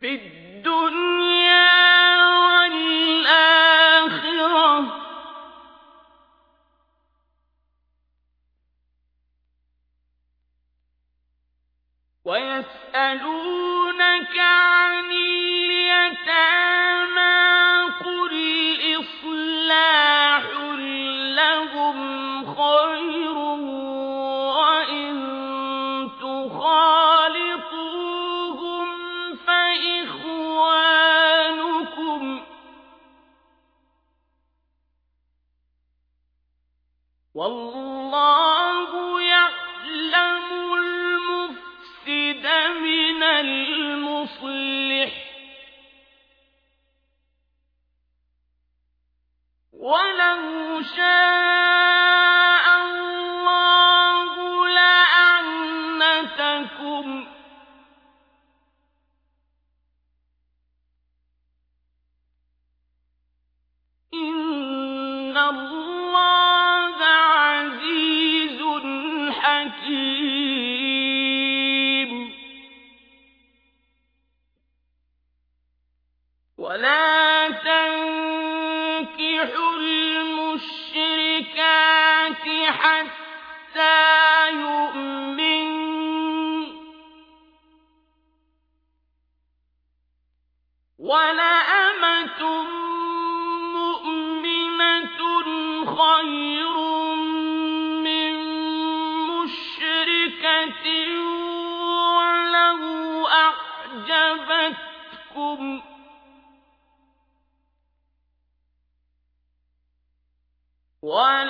في الدنيا والآخرة. ويسألونك عن والله يعلم المفسد من المصلح. ولو شاء الله لأعنتكم. إن الله ولا تنكحوا المشركات حتى يؤمن ولأمة مؤمنة خير من مشركة ولو أعجبتكم ولا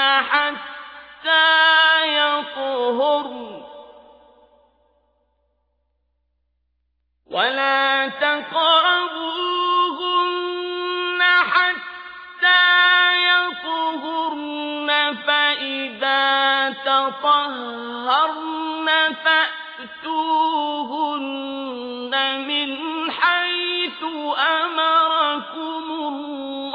حتى يطهرن ولا تقربوهن حتى يطهرن فإذا تطهرن فأتوهن من حيث أمركم الله.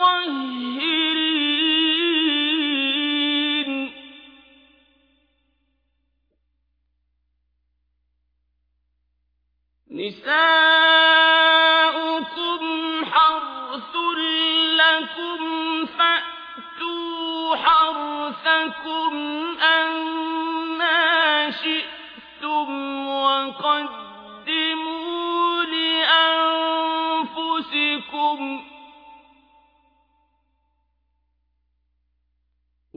المتطهرين نساؤكم حرث لكم فأتوا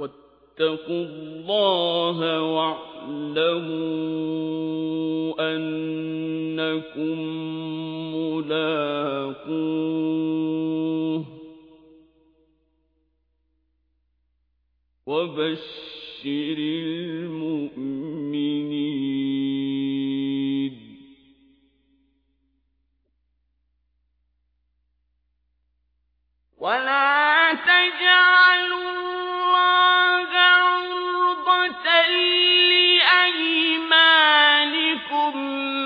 واتقوا الله واعلموا أنكم ملاقوه وبشر المؤمنين عرضة لأيمانكم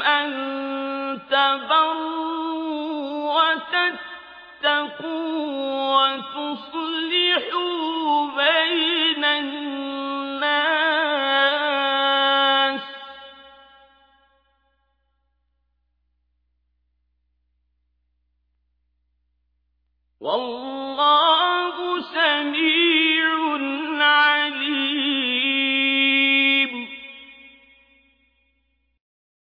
أن تبروا وتتقوا وتصلحوا بين الناس والله